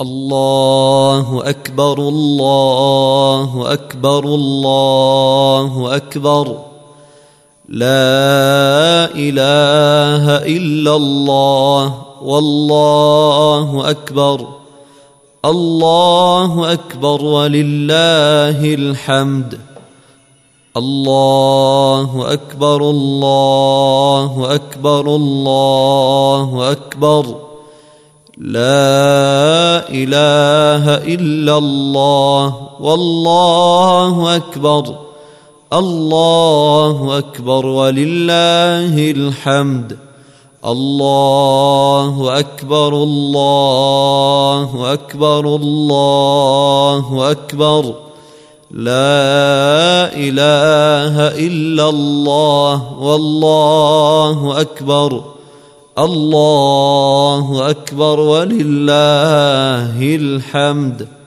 الله أكبر الله أكبر الله أكبر. لا إله إلا الله والله أكبر. الله أكبر ولله الحمد. الله أكبر الله أكبر الله أكبر. لا إله إلا الله والله أكبر الله أكبر ولله الحمد الله أكبر الله أكبر الله أكبر لا إله إلا الله والله أكبر. الله أكبر ولله الحمد.